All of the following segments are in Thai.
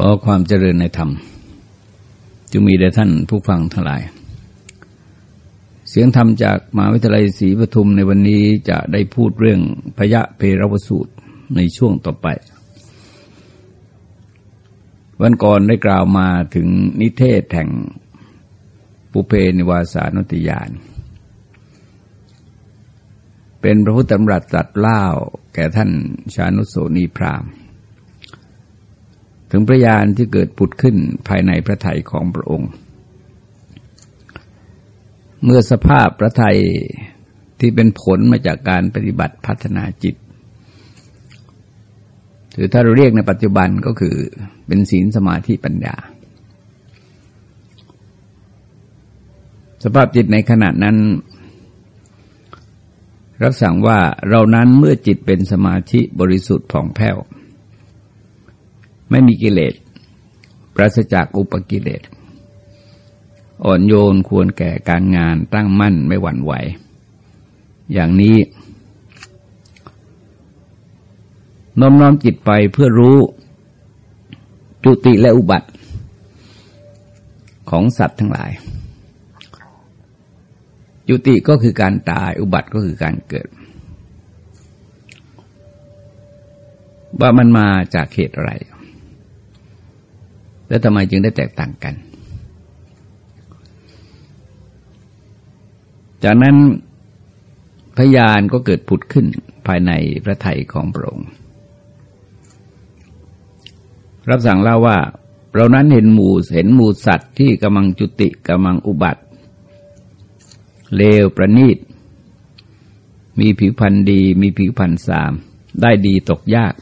ขอความเจริญในธรรมจึงมีแด่ท่านผู้ฟังทั้งหลาย เสียงธรรมจากมหาวิทยาลัยศรีปทุมในวันนี้จะได้พูดเรื่องพยะเพรวสูตรในช่วงต่อไป วันก่อนได้กล่าวมาถึงนิเทศแห่งปุเพนิวาสานุติยาน เป็นพระพุทธธรรมรัตตัดเล่าแก่ท่านชานุโสนีพราม ถึงพระญาณที่เกิดผุดขึ้นภายในพระทัยของพระองค์ เมื่อสภาพพระทัยที่เป็นผลมาจากการปฏิบัติพัฒนาจิตถือถ้าเราเรียกในปัจจุบันก็คือเป็นศีลสมาธิปัญญา สภาพจิตในขณะนั้น รับสั่งว่าเรานั้นเมื่อจิตเป็นสมาธิบริสุทธิ์ผ่องแผ้ว ไม่มีกิเลสปราศจากอุปกิเลส อ่อนโยนควรแก่การงานตั้งมั่นไม่หวั่นไหว อย่างนี้น้อมน้อมจิตไปเพื่อรู้จุติและอุบัติ ของสัตว์ทั้งหลาย จุติก็คือการตายอุบัติก็คือการเกิด ว่ามันมาจากเหตุอะไร แล้วทำไมจึงได้แตกต่างกัน จากนั้นพยานก็เกิดผุดขึ้นภายในพระไทยของพระองค์รับสั่งเล่าว่า เรานั้นเห็นหมูเห็นหมูสัตว์ที่กำลังจุติกำลังอุบัติ เลวประณีต มีผิวพรรณดี มีผิวพรรณสาม ได้ดีตกยาก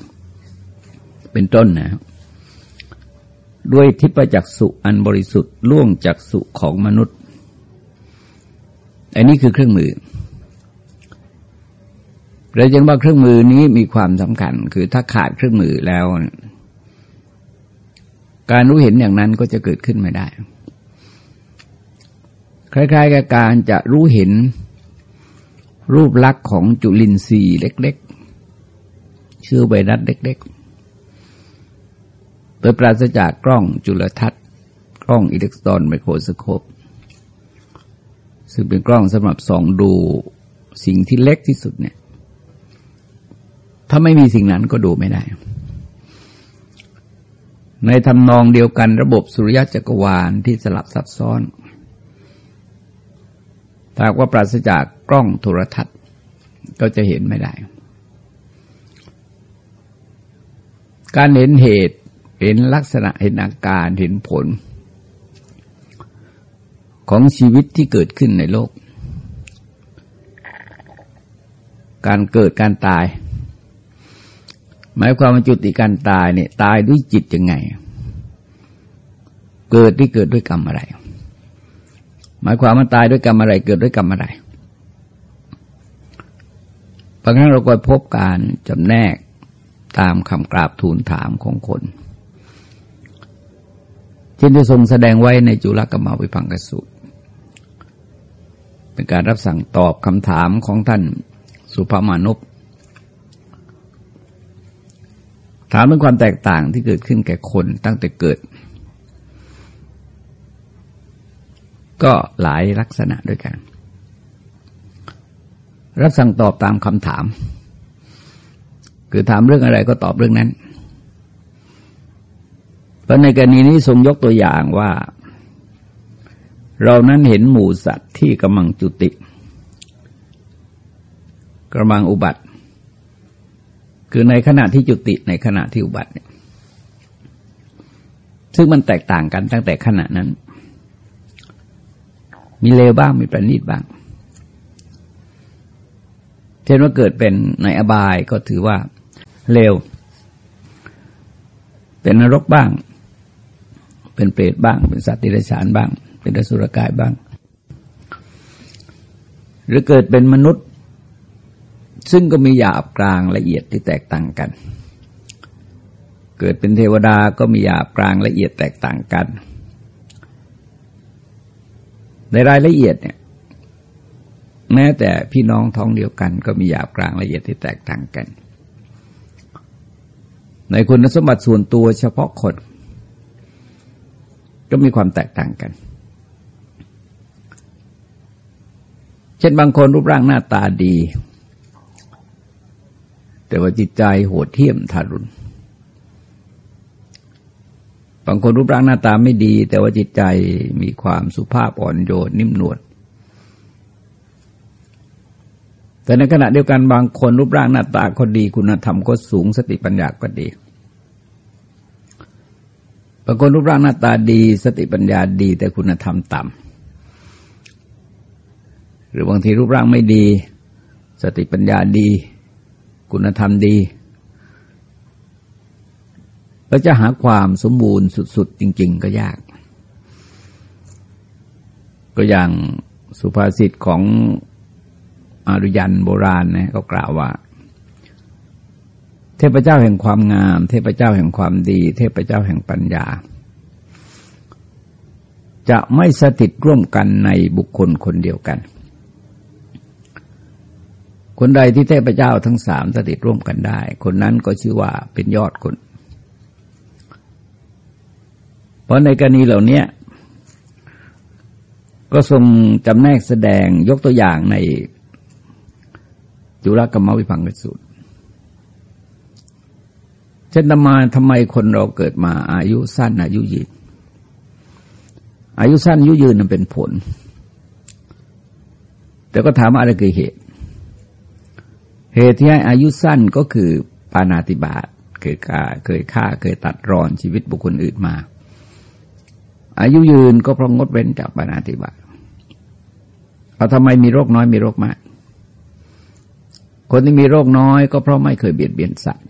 เป็นต้นนะครับ ด้วยทิพจักสุอันบริสุทธิ์ล่วงจักสุของมนุษย์ อันนี้คือเครื่องมือเราจะว่าเครื่องมือนี้มีความสำคัญ คือถ้าขาดเครื่องมือแล้ว การรู้เห็นอย่างนั้นก็จะเกิดขึ้นไม่ได้ คล้ายๆ กับการจะรู้เห็นรูปลักษณ์ของจุลินทรีย์เล็ก ๆ ชื่อใบรัดเล็ก ๆ ยปราศจากกล้องจุลทรรศน์ กล้องอิเล็กตรอนไมโครสโคป ซึ่งเป็นกล้องสำหรับส่องดูสิ่งที่เล็กที่สุดเนี่ย ถ้าไม่มีสิ่งนั้นก็ดูไม่ได้ ในทำนองเดียวกันระบบสุริยะจักรวาลที่สลับซับซ้อนถ้าว่าปราศจากกล้องโทรทัศน์ ก็จะเห็นไม่ได้ การเห็นเหตุ เห็นลักษณะเห็นอาการเห็นผล ของชีวิตที่เกิดขึ้นในโลก การเกิดการตาย หมายความว่าจุติการตายเนี่ยตายด้วยจิตยังไง เกิดที่เกิดด้วยกรรมอะไร หมายความว่าตายด้วยกรรมอะไร เกิดด้วยกรรมอะไรบางครั้งเราก็พบการจำแนกตามคำกราบทูลถามของคน ที่ได้ทรงแสดงไว้ในจุลกรรมวิพังกสุเป็นการรับสั่งตอบคำถามของท่านสุภมานุปถามเรื่องความแตกต่างที่เกิดขึ้นแก่คนตั้งแต่เกิด ก็หลายลักษณะด้วยกัน รับสั่งตอบตามคำถาม คือถามเรื่องอะไรก็ตอบเรื่องนั้น เพราะในกรณีนี้ทรงยกตัวอย่างว่า เรานั้นเห็นหมู่สัตว์ที่กำลังจุติกำลังอุบัติ คือในขณะที่จุติในขณะที่อุบัติเนี่ยซึ่งมันแตกต่างกันตั้งแต่ขณะนั้น มีเลวบ้างมีประณีตบ้างเช่นว่าเกิดเป็นในอบายก็ถือว่าเลว เป็นนรกบ้าง เป็นเปรตบ้าง เป็นสัตว์ติรฉานบ้าง เป็นอสุรกายบ้าง หรือเกิดเป็นมนุษย์ ซึ่งก็มีหยาบกลางละเอียดที่แตกต่างกัน เกิดเป็นเทวดาก็มีหยาบกลางละเอียดแตกต่างกัน ในรายละเอียดเนี่ยแม้แต่พี่น้องท้องเดียวกัน ก็มีหยาบกลางละเอียดที่แตกต่างกัน ในคุณสมบัติส่วนตัวเฉพาะคน ก็มีความแตกต่างกัน เช่นบางคนรูปร่างหน้าตาดี แต่ว่าจิตใจโหดเหี้ยมทารุณบางคนรูปร่างหน้าตาไม่ดี แต่ว่าจิตใจมีความสุภาพอ่อนโยนนิ่มนวลแต่ในขณะเดียวกันบางคนรูปร่างหน้าตาก็ดี คุณธรรมก็สูงสติปัญญาก็ดี บางคนรูปร่างหน้าตาดี สติปัญญาดี แต่คุณธรรมต่ำหรือบางทีรูปร่างไม่ดี สติปัญญาดี คุณธรรมดีเราจะหาความสมบูรณ์สุด ๆ จริง ๆ ก็ยาก ก็อย่างสุภาษิตของอารุยันโบราณนะก็กล่าวว่า เทพเจ้าแห่งความงาม เทพเจ้าแห่งความดี เทพเจ้าแห่งปัญญา จะไม่สถิตร่วมกันในบุคคลคนเดียวกัน คนใดที่เทพเจ้าทั้งสามสถิตร่วมกันได้ คนนั้นก็ชื่อว่าเป็นยอดคน เพราะในกรณีเหล่านี้ก็ทรงจำแนกแสดงยกตัวอย่างในจุลกรรมวิพังกสูตร เช่นมาทำไมคนเราเกิดมาอายุสั้นอายุยืนอายุสั้นอายุยืนนั้นเป็นผล แต่ก็ถามอะไรคือเหตุ เหตุที่ให้อายุสั้นก็คือปานาติบาตเคยฆ่าเคยฆ่าเคยตัดรอนชีวิตบุคคลอื่นมา อายุยืนก็เพราะงดเว้นจากปานาติบาตเอาทำไมมีโรคน้อยมีโรคมาก คนที่มีโรคน้อยก็เพราะไม่เคยเบียดเบียนสัตว์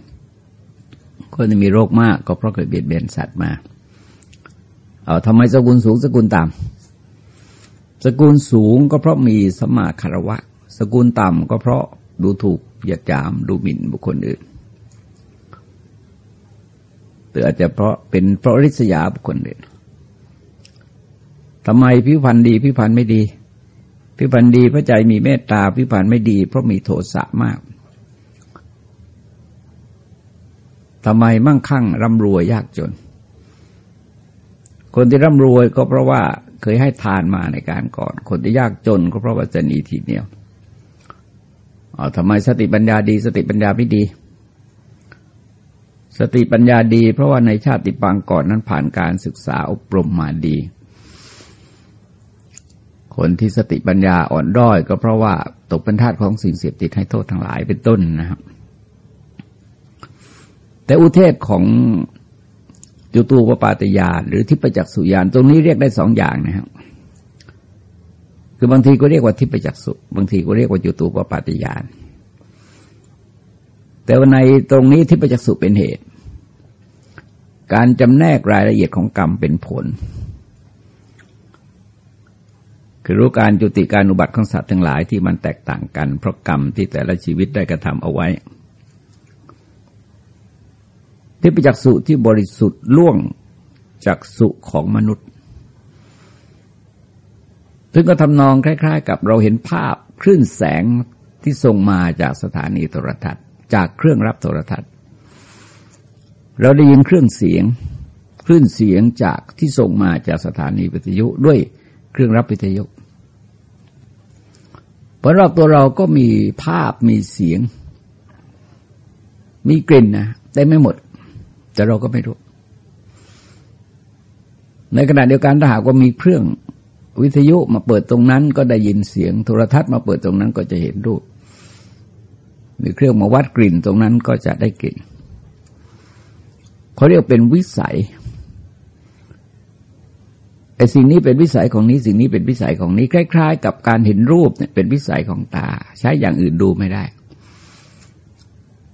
คนที่มีโรคมากก็เพราะเคยเบียดเบียนสัตว์มา เอาทำไมสกุลสูงสกุลต่ำสกุลสูงก็เพราะมีสมาคารวะ สกุลต่ำก็เพราะดูถูกเหยียดหยามดูหมิ่นบุคคลอื่นหรืออาจจะเพราะเป็นเพราะริษยาบุคคลอื่นทำไมผิวพรรณดีผิวพรรณไม่ดีพิพันธ์ดีพระใจมีเมตตาพิพันธ์ไม่ดี เพราะมีโทสะมาก ทำไมมั่งคั่งร่ำรวยยากจน คนที่ร่ำรวยก็เพราะว่าเคยให้ทานมาในการก่อน คนที่ยากจนก็เพราะว่าจะหนีทีเดียวเอาทำไมสติปัญญาดี สติปัญญาไม่ดี สติปัญญาดี เพราะว่าในชาติปางก่อนนั้นผ่านการศึกษาอบรมมาดี คนที่สติปัญญาอ่อนด้อยก็เพราะว่าตกเป็นทาสของสิ่งเสพติดให้โทษทั้งหลายเป็นต้นนะครับ แต่อุเทศของจุตูปปาตยานหรือทิพจักสุยาน ตรงนี้เรียกได้สองอย่างนะครับคือบางทีก็เรียกว่าทิพจักสุบางทีก็เรียกว่าจุตูปปาตยาน แต่ว่าในตรงนี้ทิพจักสุเป็นเหตุ การจำแนกรายละเอียดของกรรมเป็นผล คือรู้การจุติการอุบัติของสัตว์ทั้งหลายที่มันแตกต่างกัน เพราะกรรมที่แต่ละชีวิตได้กระทำเอาไว้ ที่ปจักสุที่บริสุทธิ์ล่วงจากสุของมนุษย์ซึ่งก็ทำนองคล้าย ๆ กับเราเห็นภาพคลื่นแสงที่ส่งมาจากสถานีโทรทัศน์ จากเครื่องรับโทรทัศน์ เราได้ยินเครื่องเสียงคลื่นเสียงจากที่ส่งมาจากสถานีวิทยุด้วยเครื่องรับวิทยุพราะรอบตัวเราก็มีภาพมีเสียง มีกลิ่นนะแต่ไม่หมด แต่เราก็ไม่รู้ ในขณะเดียวกันถ้าหากว่ามีเครื่องวิทยุมาเปิดตรงนั้น ก็ได้ยินเสียงโทรทัศน์มาเปิดตรงนั้นก็จะเห็นรูปมีเครื่องมาวัดกลิ่นตรงนั้นก็จะได้กลิ่นเขาเรียกเป็นวิสัยไอ้สิ่งนี้เป็นวิสัยของนี้สิ่งนี้เป็นวิสัยของนี้คล้าย ๆ กับการเห็นรูปเนี่ยเป็นวิสัยของตา ใช้อย่างอื่นดูไม่ได้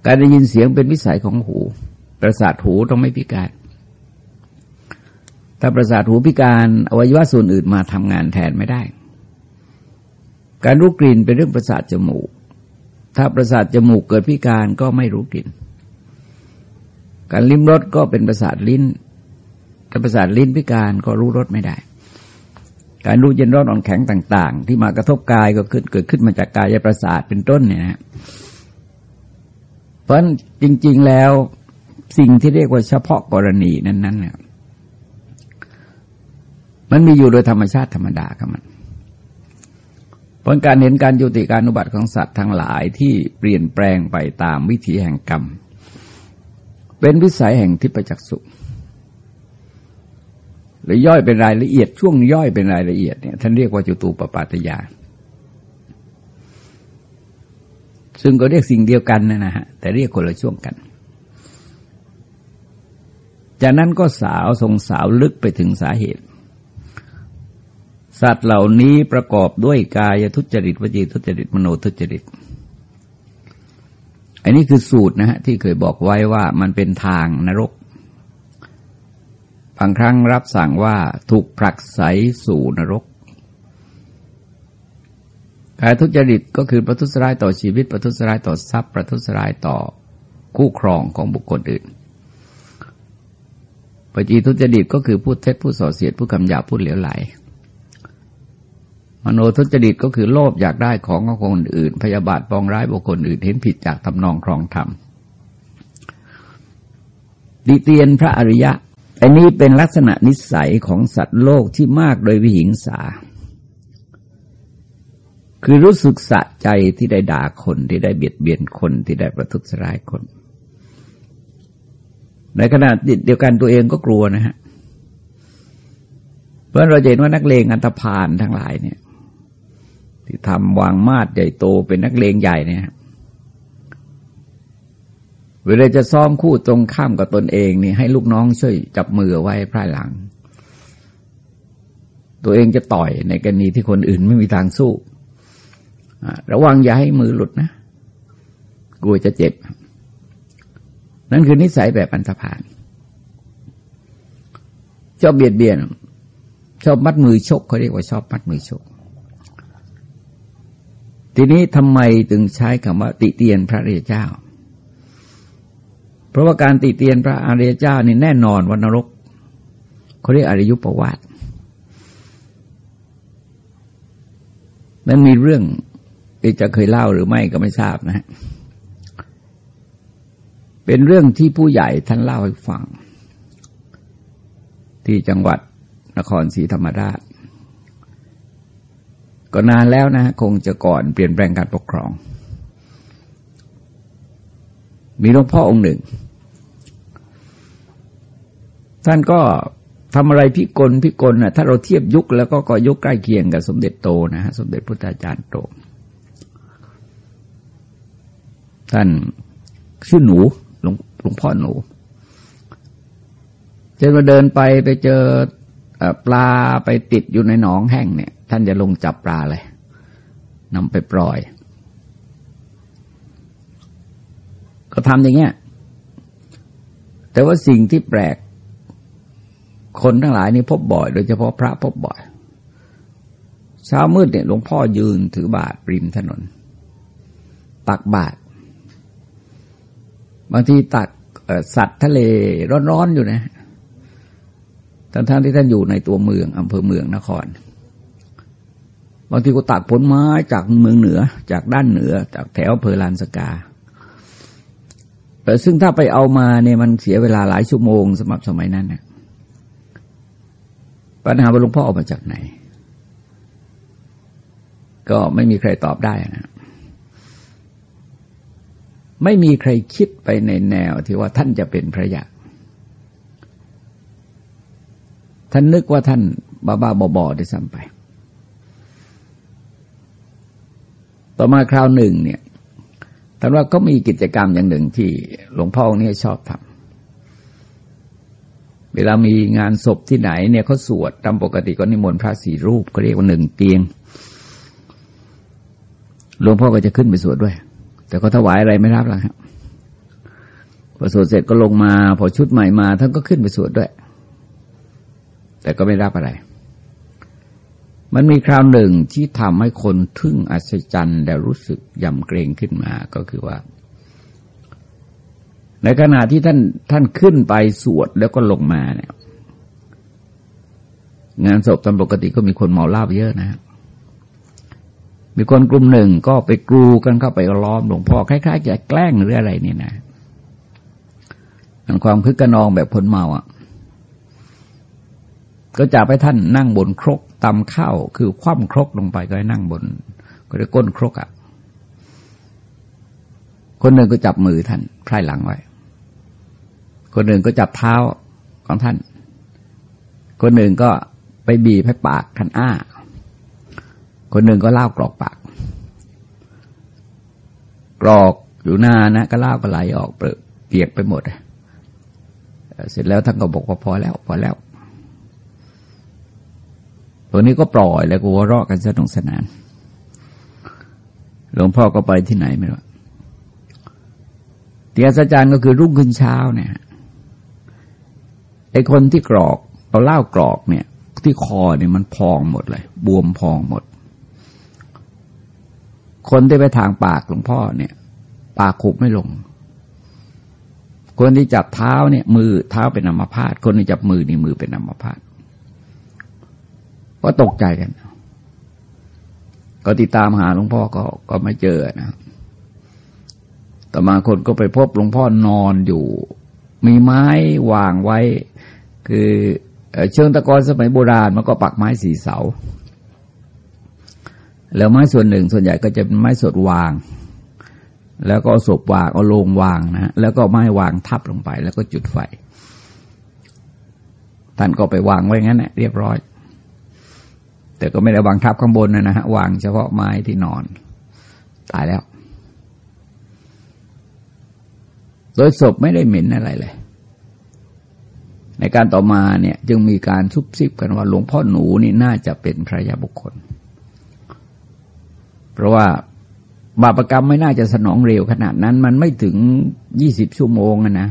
การได้ยินเสียงเป็นวิสัยของหู ประสาทหูต้องไม่พิการ ถ้าประสาทหูพิการอวัยวะส่วนอื่นมาทำงานแทนไม่ได้ การรู้กลิ่นเป็นเรื่องประสาทจมูก ถ้าประสาทจมูกเกิดพิการก็ไม่รู้กลิ่น การลิ้มรสก็เป็นประสาทลิ้น ถ้าประสาทลิ้นพิการก็รู้รสไม่ได้ การรู้เย็นร้อนอ่อนแข็งต่าง ๆ ที่มากระทบกายก็ขึ้นเกิดขึ้นมาจากกายประสาทเป็นต้นเนี่ยนะเพราะจริง ๆแล้ว สิ่งที่เรียกว่าเฉพาะกรณีนั้นๆเนี่ยมันมีอยู่โดยธรรมชาติธรรมดาครับมันผลการเห็นการยุติการอุบัติของสัตว์ทั้งหลายที่เปลี่ยนแปลงไปตามวิถีแห่งกรรม เป็นวิสัยแห่งทิพจักสุหรือย่อยเป็นรายละเอียดช่วงย่อยเป็นรายละเอียดเนี่ยท่านเรียกว่าจุตูปปาตยาซึ่งก็เรียกสิ่งเดียวกันนะฮะแต่เรียกคนละช่วงกัน จากนั้นก็สาวทรงสาวลึกไปถึงสาเหตุ สัตว์เหล่านี้ประกอบด้วยกายทุจริตวจีทุจริตมโนทุจริต อันนี้คือสูตรนะฮะที่เคยบอกไว้ว่ามันเป็นทางนรก บางครั้งรับสั่งว่าถูกผลักไสสู่นรกกายทุจริตก็คือประทุษร้ายต่อชีวิต ประทุษร้ายต่อทรัพย์ ประทุษร้ายต่อคู่ครองของบุคคลอื่น ปจีทุจริตก็คือพูดเท็จพูดส่อเสียดพูดคำหยาพูดเหลวไหล มโนทุจริตก็คือโลภอยากได้ของของคนอื่น พยาบาทปองร้ายบุคคลอื่นเห็นผิดจากทำนองครองธรรมดิเตียนพระอริยะอันนี้เป็นลักษณะนิสัยของสัตว์โลกที่มากโดยวิหิงสา คือรู้สึกสะใจที่ได้ด่าคนที่ได้เบียดเบียนคนที่ได้ประทุษร้ายคน ในขณะเดียวกันตัวเองก็กลัวนะฮะเพราะเราเห็นว่านักเลงอันธพาลทั้งหลายเนี่ย ที่ทำวางมาดใหญ่โตเป็นนักเลงใหญ่เนี่ย เวลาจะซ้อมคู่ตรงข้ามกับตนเองนี่ให้ลูกน้องช่วยจับมือไว้พร่ายหลัง ตัวเองจะต่อยในกรณีที่คนอื่นไม่มีทางสู้ ระวังอย่าให้มือหลุดนะ กลัวจะเจ็บ นั่นคือนิสัยแบบอันธพาลชอบเบียดเบียน ชอบมัดมือชกเขาเรียกว่าชอบมัดมือชก ทีนี้ทำไมถึงใช้คำว่า ติเตียนพระเรียเจ้า เพราะว่าการติเตียนพระอริยเจ้านี่แน่นอนวันนรกเขาเรียกอริยุปวาทนั้นมีเรื่องจะเคยเล่าหรือไม่ก็ไม่ทราบนะฮะ เป็นเรื่องที่ผู้ใหญ่ท่านเล่าให้ฟัง ที่จังหวัดนครศรีธรรมราช ก็นานแล้วนะ คงจะก่อนเปลี่ยนแปลงการปกครอง มีหลวงพ่อองค์หนึ่ง ท่านก็ทำอะไรพิกลพิกลนะถ้าเราเทียบยุคแล้วก็ก็ยุคใกล้เคียงกับสมเด็จโตนะฮะสมเด็จพุทธาจารย์โต ท่านชื่อหนู หลวงพ่อหนูเจนมาเดินไปไปเจอปลาไปติดอยู่ในหนองแห้งเนี่ย ท่านจะลงจับปลาเลยนำไปปล่อย ก็ทำอย่างเงี้ย แต่ว่าสิ่งที่แปลก คนทั้งหลายนี่พบบ่อย โดยเฉพาะพระพบบ่อย เช้ามืดเนี่ยหลวงพ่อยืนถือบาทริมถนน ตักบาท บางทีตักสัตว์ทะเลร้อนๆอยู่นะทั้งๆที่ท่านอยู่ในตัวเมืองอำเภอเมืองนคร บางทีก็ตักผลไม้จากเมืองเหนือ จากด้านเหนือ จากแถวอำเภอลานสกา แต่ซึ่งถ้าไปเอามาเนี่ยมันเสียเวลาหลายชั่วโมงสำหรับสมัยนั้นนะปัญหาว่าหลวงพ่อออกมาจากไหน ก็ไม่มีใครตอบได้นะ ไม่มีใครคิดไปในแนวที่ว่าท่านจะเป็นพระยาท่านนึกว่าท่านบ้าบ้าบอๆได้ซ้ำไป ต่อมาคราวหนึ่งเนี่ยท่านว่าก็มีกิจกรรมอย่างหนึ่งที่หลวงพ่อเนี่ยชอบทำเวลามีงานศพที่ไหนเนี่ยเขาสวดตามปกติก็นิมนต์พระสี่รูปก็เรียกว่าหนึ่งเตียง หลวงพ่อก็จะขึ้นไปสวดด้วย แต่ก็ถวายอะไรไม่รับแล้วครับพอสวดเสร็จก็ลงมา พอชุดใหม่มาท่านก็ขึ้นไปสวดด้วย แต่ก็ไม่รับอะไร มันมีคราวหนึ่งที่ทำให้คนทึ่งอัศจรรย์และรู้สึกยำเกรงขึ้นมาก็คือว่า ในขณะที่ท่านท่านขึ้นไปสวดแล้วก็ลงมาเนี่ยงานศพตามปกติก็มีคนเมาเหล้าเยอะนะครับ มีคนกลุ่มหนึ่งก็ไปกรูกันเข้าไปล้อมหลวงพ่อคล้ายๆจะแกล้งหรืออะไรนี่นะมันความคึกกระนองแบบคนเมาอะ ก็จะไปท่านนั่งบนครกตำข้าวคือคว่ำครกลงไปก็ให้นั่งบน ก็ได้ก้นครกอะ คนหนึ่งก็จับมือท่านพายหลังไว้ คนหนึ่งก็จับเท้าของท่าน คนหนึ่งก็ไปบีบให้ปากท่านอ้า คนหนึ่งก็เล่ากรอกปาก กรอกอยู่นานนะก็เล่าก็ไหลออกเปียกไปหมด เสร็จแล้วท่านก็บอกว่าพอแล้ว พอแล้วตัวนี้ก็ปล่อยแล้วก็วรอะกันสนุกสนาน หลวงพ่อก็ไปที่ไหนไม่รู้เตียสจารย์ก็คือรุ่งขึ้นเช้าเนี่ยไอ้คนที่กรอกเอาเล่ากรอกเนี่ย ที่คอเนี่ยมันพองหมดเลย บวมพองหมด คนที่ไปทางปากหลวงพ่อเนี่ย ปากขุบไม่ลง คนที่จับเท้าเนี่ย มือเท้าเป็นอัมพาตคนที่จับมือนี่มือเป็นอัมพาตก็ตกใจกัน ก็ติดตามหาหลวงพ่อก็ก็ไม่เจอนะต่อมาคนก็ไปพบหลวงพ่อนอนอยู่ มีไม้วางไว้ คือเชิงตะกอนสมัยโบราณมันก็ปักไม้สีเสา แล้วไม้ส่วนหนึ่งส่วนใหญ่ก็จะเป็นไม้สดวาง แล้วก็ศพวางเอาลงวางนะแล้วก็ไม้วางทับลงไป แล้วก็จุดไฟท่านก็ไปวางไว้งั้นแหละเรียบร้อย แต่ก็ไม่ได้วางทับข้างบนนะนะฮะวางเฉพาะไม้ที่นอน ตายแล้ว โดยศพไม่ได้เหม็นอะไรเลยในการต่อมาเนี่ยจึงมีการซุบซิบกันว่าหลวงพ่อหนูนี่น่าจะเป็นพระยาบุคคล เพราะว่าบาปรกรรมไม่น่าจะสนองเร็วขนาดนั้น มันไม่ถึงยี่สิบชั่วโมงนะ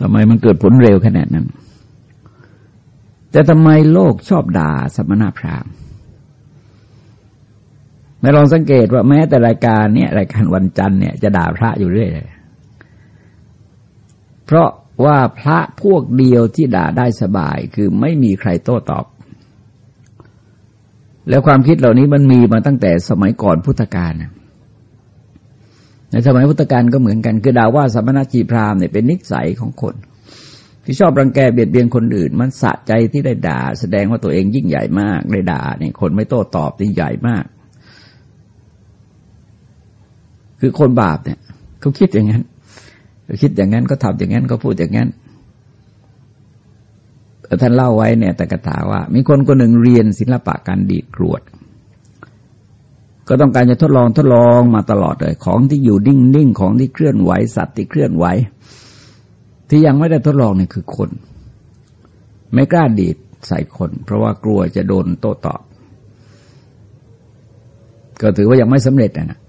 ทำไมมันเกิดผลเร็วขนาดนั้น แต่ทำไมโลกชอบด่าสมณพราหมณ์ไม่ลองสังเกตว่าแม้แต่รายการเนี่ยรายการวันจันทร์เนี่ยจะด่าพระอยู่เรื่อยเลย เพราะว่าพระพวกเดียวที่ด่าได้สบายคือไม่มีใครโต้ตอบ แล้วความคิดเหล่านี้มันมีมาตั้งแต่สมัยก่อนพุทธกาลในสมัยพุทธกาลก็เหมือนกัน คือดาว่าสมณจีพราหมณ์เนี่ยเป็นนิสัยของคน ที่ชอบรังแกเบียดเบียนคนอื่น มันสะใจที่ได้ด่า แสดงว่าตัวเองยิ่งใหญ่มากได้ด่าเนี่ยคนไม่โต้ตอบที่ใหญ่มาก คือคนบาปเนี่ยเขาคิดอย่างนั้นเขาคิดอย่างนั้นก็ทำอย่างนั้นก็พูดอย่างนั้น ท่านเล่าไว้เนี่ยแต่กถาว่า มีคนคนหนึ่งเรียนศิลปะการดีดกรวด ก็ต้องการจะทดลองทดลองมาตลอดเลย ของที่อยู่นิ่งๆของที่เคลื่อนไหวสัตว์ที่เคลื่อนไหว ที่ยังไม่ได้ทดลองนี่คือคน ไม่กล้าดีดใส่คน เพราะว่ากลัวจะโดนโต้ตอบ ก็ถือว่ายังไม่สำเร็จนะ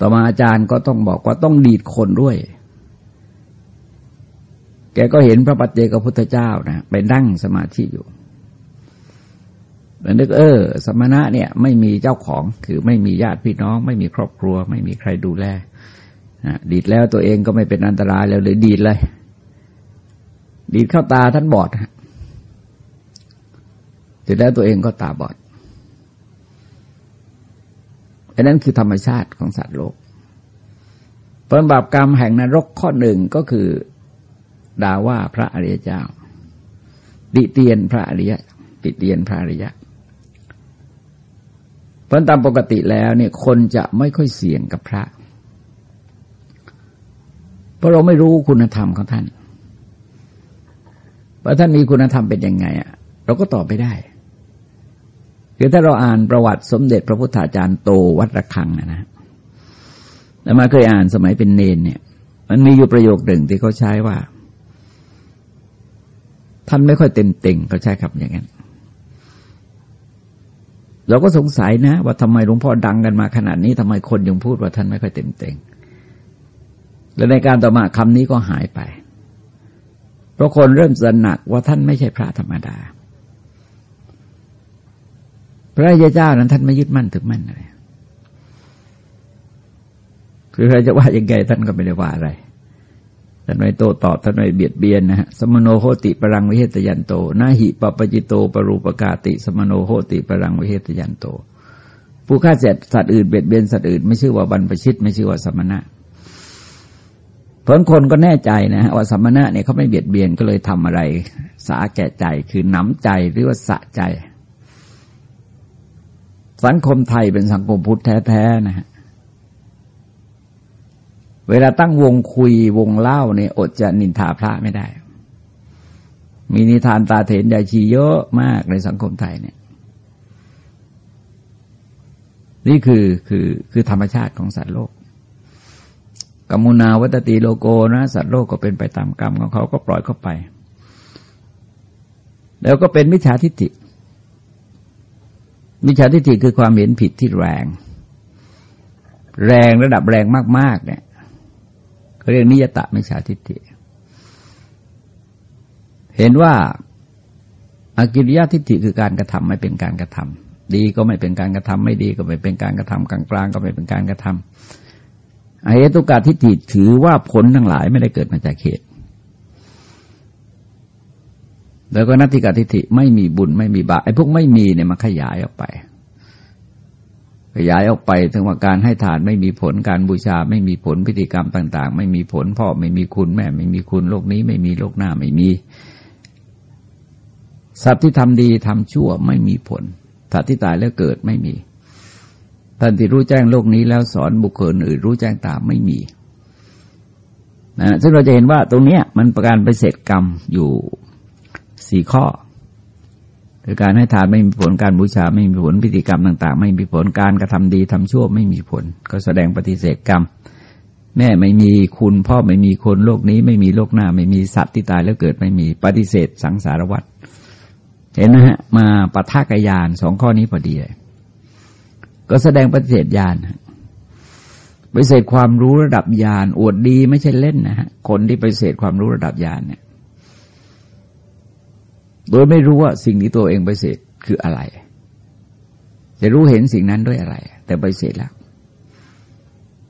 ต่อมาอาจารย์ก็ต้องบอกว่าต้องดีดคนด้วย แกก็เห็นพระปัจเจกพุทธเจ้านะไปนั่งสมาธิอยู่แล้วนึกเออ สมณะเนี่ยไม่มีเจ้าของคือไม่มีญาติพี่น้อง ไม่มีครอบครัว ไม่มีใครดูแลดีดแล้วตัวเองก็ไม่เป็นอันตรายแล้วเลยดีดเลย ดีดเข้าตาท่านบอดเสร็จแล้วตัวเองก็ตาบอดอันนั้นคือธรรมชาติของสัตว์โลกผลบาปกรรมแห่งนรกข้อหนึ่งก็คือ ด่าว่าพระอริยเจ้าติเตียนพระอริยะติเตียนพระอริยะเพราะตามปกติแล้วเนี่ยคนจะไม่ค่อยเสี่ยงกับพระ เพราะเราไม่รู้คุณธรรมของท่านว่าท่านมีคุณธรรมเป็นยังไงอะ เราก็ตอบไม่ได้คือถ้าเราอ่านประวัติสมเด็จพระพุทธาจารย์โตวัดระฆังนะนะแล้วมาเคยอ่านสมัยเป็นเนนเนี่ย มันมีอยู่ประโยคหนึ่งที่เขาใช้ว่า ท่านไม่ค่อยเต็มเต็งเขาใช้คำอย่างนั้น เราก็สงสัยนะ ว่าทำไมหลวงพ่อดังกันมาขนาดนี้ทำไมคนยังพูดว่าท่านไม่ค่อยเต็มเต็งและในการต่อมาคำนี้ก็หายไป เพราะคนเริ่มสนักว่าท่านไม่ใช่พระธรรมดา พระยาเจ้านั้นท่านไม่ยึดมั่นถึงมั่นอะไรคือใครจะว่ายังไงท่านก็ไม่ได้ว่าอะไร ท่านไม่โตตอบท่านไม่เบียดเบียนนะฮะสมโนโหติปรังวิเหตยันโตนาหิปปจิโตปรูปกาติ สมโนโหติปรังวิเหตยันโต ผู้ฆ่าเสัตว์อื่นเบียดเบียนสัตว์อื่นไม่ชื่อว่าบรรพชิตไม่ชื่อว่าสมณะผลคนก็แน่ใจนะว่าสมณะเนี่ยเขาไม่เบียดเบียนก็เลยทำอะไร สาแก่ใจคือหนำใจหรือว่าสะใจ สังคมไทยเป็นสังคมพุทธแท้ๆนะฮะ เวลาตั้งวงคุยวงเล่าเนี่ยอดจะนินทาพระไม่ได้ มีนิทานตาเถนยาชีเยอะมากในสังคมไทยเนี่ย นี่คือคือคือธรรมชาติของสัตว์โลกกมุนาวัตติโลโกนะสัตว์โลกก็เป็นไปตามกรรมของเขาก็ปล่อยเข้าไป แล้วก็เป็นมิจฉาทิฏฐิมิจฉาทิฏฐิคือความเห็นผิดที่แรง แรงระดับแรงมากๆเนี่ย เขาเรียกนิยตะมิจฉาทิฏฐิ เห็นว่าอากิริยะทิฏฐิคือการกระทำไม่เป็นการกระทำดีก็ไม่เป็นการกระทำไม่ดีก็ไม่เป็นการกระทำกลางๆก็ไม่เป็นการกระทำอเหตุกาทิฏฐิถือว่าผลทั้งหลายไม่ได้เกิดมาจากเหตุแล้วก็นัตติกาทิฏฐิไม่มีบุญไม่มีบาปไอ้พวกไม่มีเนี่ยมันขยายออกไป ขยายออกไปถึงว่าการให้ทานไม่มีผลการบูชาไม่มีผลพิธีกรรมต่าง ๆ ไม่มีผลพ่อไม่มีคุณแม่ ไม่มีคุณโลกนี้ไม่มีโลกหน้าไม่มีสัตว์ที่ทำดีทำชั่วไม่มีผลสัตว์ที่ตายแล้วเกิดไม่มีท่านที่รู้แจ้งโลกนี้แล้วสอนบุคคลอื่นรู้แจ้งตามไม่มีนะซึ่งเราจะเห็นว่าตรงเนี้ยมันประการไปเสร็จกรรมอยู่สี่ข้อ คือการให้ทานไม่มีผลการบูชาไม่มีผลพิธีกรรมต่าง ๆ ไม่มีผลการกระทำดีทำชั่วไม่มีผล ก็แสดงปฏิเสธกรรม แม่ไม่มีคุณพ่อไม่มีคนโลกนี้ ไม่มีโลกหน้า ไม่มีสัตว์ที่ตายแล้วเกิดไม่มีปฏิเสธสังสารวัฏเห็นนะฮะมาปะทะกยานสองข้อนี้พอดีเลยก็แสดงปฏิเสธญาณปฏิเสธความรู้ระดับญาณอวดดีไม่ใช่เล่นนะฮะคนที่ปฏิเสธความรู้ระดับญาณเนี่ย โดยไม่รู้ว่าสิ่งที่ตัวเองปฏิเสธคืออะไร จะรู้เห็นสิ่งนั้นด้วยอะไร แต่ปฏิเสธแล้ว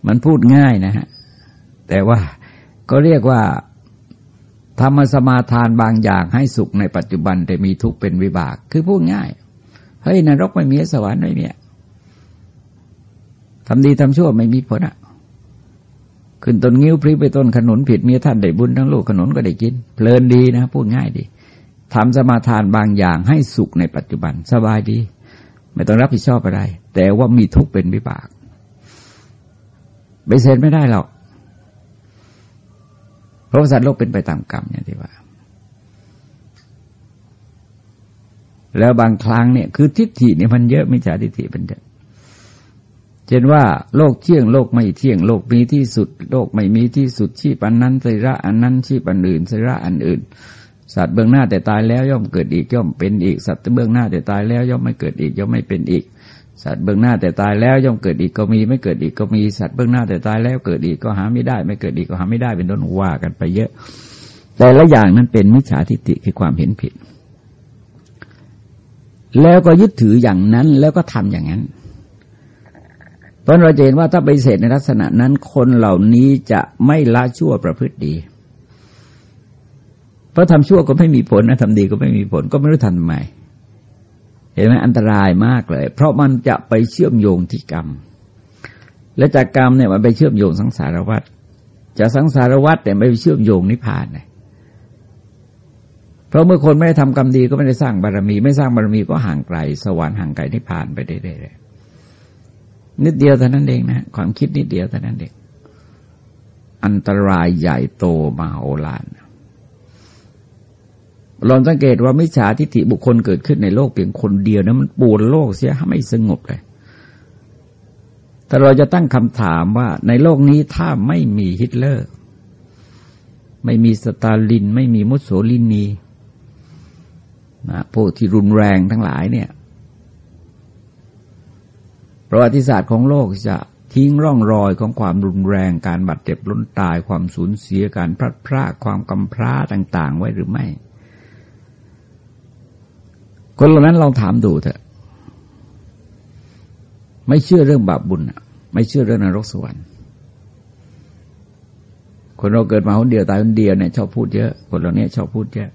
มันพูดง่ายนะฮะ แต่ว่าก็เรียกว่าธรรมสมาทานบางอย่างให้สุขในปัจจุบันแต่มีทุกข์เป็นวิบาก คือพูดง่าย เฮ้ยนรกไม่มีสวรรค์ไม่มีทำดีทำชั่วไม่มีผลอะขึ้นต้นงิ้วพริ้ไปต้นขนุนผิดเมียท่านได้บุญทั้งลูกขนุนก็ได้กิน เพลินดีนะ พูดง่ายดี ทำสมาทานบางอย่างให้สุขในปัจจุบันสบายดี ไม่ต้องรับผิดชอบอะไร แต่ว่ามีทุกข์เป็นวิบากไปเสร็จไม่ได้หรอกเพราะสัตว์โลกเป็นไปตามกรรมอย่างที่ว่า แล้วบางครั้งเนี่ยคือทิฏฐิเนี่ยมันเยอะไม่ใช่ทิฏฐิเป็นเยอะเช่นว่าโลกเที่ยงโลกไม่เที่ยงโลกมีที่สุด โลกไม่มีที่สุดชีพอันนั้นสระอันนั้นชีพอันอื่นสระอันอื่น สัตว์เบื้องหน้าแต่ตายแล้วย่อมเกิดอีกย่อมเป็นอีกสัตว์เบื้องหน้าแต่ตายแล้วย่อมไม่เกิดอีกย่อมไม่เป็นอีก สัตว์เบื้องหน้าแต่ตายแล้วย่อมเกิดอีกก็มีไม่เกิดอีกก็มีสัตว์เบื้องหน้าแต่ตายแล้วเกิดอีกก็หาไม่ได้ ไม่เกิดอีกก็หาไม่ได้เป็นต้นว่ากันไปเยอะ แต่ละอย่างนั้นเป็นมิจฉาทิฏฐิคือความเห็นผิด แล้วก็ยึดถืออย่างนั้นแล้วก็ทำอย่างนั้นเพราะเราเห็นว่าถ้าไปเสดในลักษณะนั้นคนเหล่านี้จะไม่ละชั่วประพฤติดี เพราะทำชั่วก็ไม่มีผลนะทำดีก็ไม่มีผล ก็ไม่รู้ทำทำไมเห็นไหมอันตรายมากเลย เพราะมันจะไปเชื่อมโยงที่กรรม และจากกรรมเนี่ยมันไปเชื่อมโยงสังสารวัฏจะสังสารวัฏแต่ไม่ไปเชื่อมโยงนิพพานเลยเพราะเมื่อคนไม่ได้ทำกรรมดีก็ไม่ได้สร้างบารมี ไม่สร้างบารมีก็ห่างไกล สวรรค์ห่างไกลนิพพานไปเรื่อยๆนิดเดียวเท่านั้นเองนะความคิดนิดเดียวเท่านั้นเองอันตรายใหญ่โตมาโหฬาร ลองสังเกตว่ามิจฉาทิฏฐิบุคคลเกิดขึ้นในโลกเพียงคนเดียวนะมันปูนโลกเสียไม่สงบเลย แต่เราจะตั้งคำถามว่าในโลกนี้ถ้าไม่มีฮิตเลอร์ ไม่มีสตาลิน ไม่มีมุสโสลินีนะพวกที่รุนแรงทั้งหลายเนี่ย ประวัติศาสตร์ของโลกจะทิ้งร่องรอยของความรุนแรง การบาดเจ็บล้นตายความสูญเสียการพลัดพรากความกำพร้าต่าง ๆ ไว้หรือไม่ คนเหล่านั้นลองถามดูเถอะ ไม่เชื่อเรื่องบาปบุญไม่เชื่อเรื่องนรกสวรรค์คนเราเกิดมาคนเดียวตายคนเดียวเนี่ยชอบพูดเยอะคนเหล่านี้ชอบพูดเยอะ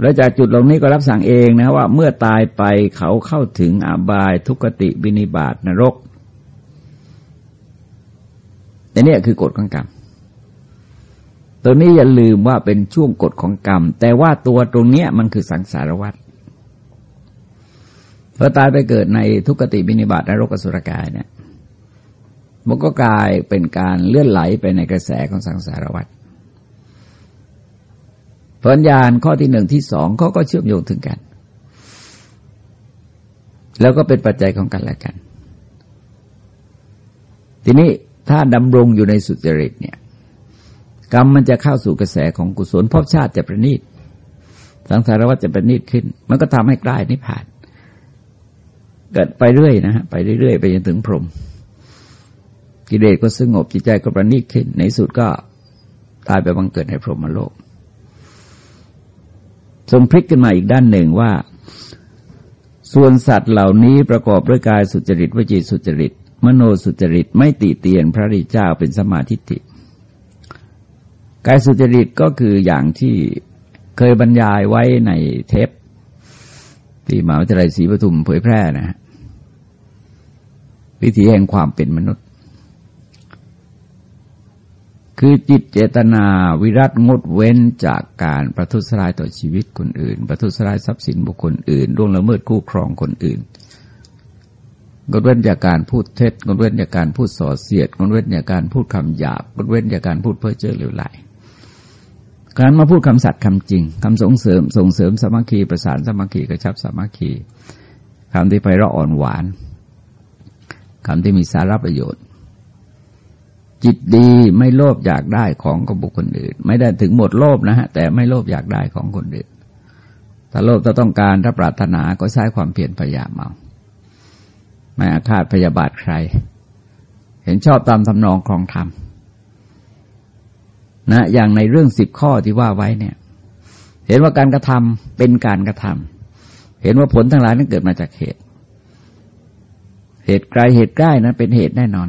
แล้วจากจุดตรงนี้ก็รับสั่งเองนะว่า เมื่อตายไปเขาเข้าถึงอาบายทุกติบินิบาตนรกแต่นี่คือกฎของกรรม ตัวนี้อย่าลืมว่าเป็นช่วงกฎของกรรม แต่ว่าตัวตรงเนี้ยมันคือสังสารวัฏพอตายไปเกิดในทุกติบินิบาตนรกสุรกายเนี่ยมันก็กลายเป็นการเลื่อนไหลไปในกระแสของสังสารวัฏผลญาณข้อที่หนึ่งที่สองเขาก็เชื่อมโยงถึงกัน แล้วก็เป็นปัจจัยของกันและกัน ทีนี้ถ้าดำรงอยู่ในสุจริตเนี่ย กรรมมันจะเข้าสู่กระแสของกุศลภพชาติจะประณีตสังสารวัฏจะประณีตขึ้น มันก็ทำให้ใกล้นิพพาน เกิดไปเรื่อยนะฮะไปเรื่อยๆ ไปจนถึงพรหมกิเลสก็สงบจิตใจก็ประณีตขึ้น ในสุดก็ตายไปบังเกิดในพรหมโลก ทรงพลิกขึ้นมาอีกด้านหนึ่งว่า ส่วนสัตว์เหล่านี้ประกอบด้วยกายสุจริตวจีสุจริต มโนสุจริตไม่ติเตียนพระริเจ้าเป็นสมาธิิ กายสุจริตก็คืออย่างที่เคยบรรยายไว้ในเทปที่มหาวิทยาลัยศรีปทุมเผยแพร่นะ วิถีแห่งความเป็นมนุษย์ คือจิตเจตนาวิรัตงดเว้นจากการประทุษร้ายต่อชีวิตคนอื่น ประทุษร้ายทรัพย์สินบุคคลอื่นล่วงละเมิดคู่ครองคนอื่นงดเว้นจากการพูดเท็จงดเว้นจากการพูดส่อเสียดงดเว้นจากการพูดคำหยาบงดเว้นจากการพูดเพ้อเจ้อเหลวไหล การมาพูดคำสัตย์คำจริงคำส่งเสริมส่งเสริมสมัคคีประสานสมัคคีกระชับสมัคคีคำที่ไพเราะอ่อนหวานคำที่มีสาระประโยชน์ จิตดีไม่โลภอยากได้ของของบุคคลอื่น ไม่ได้ถึงหมดโลภนะฮะแต่ไม่โลภอยากได้ของคนอื่นถ้าโลภถ้าต้องการถ้าปรารถนาก็ใช้ความเพียรพยายามเอาไม่อาฆาตพยาบาทใคร เห็นชอบตามทำนองครองธรรม นะอย่างในเรื่องสิบข้อที่ว่าไว้เนี่ย เห็นว่าการกระทำเป็นการกระทำเห็นว่าผลทั้งหลายนั้นเกิดมาจากเหตุ เหตุไกลเหตุใกล้นั้นเป็นเหตุแน่นอน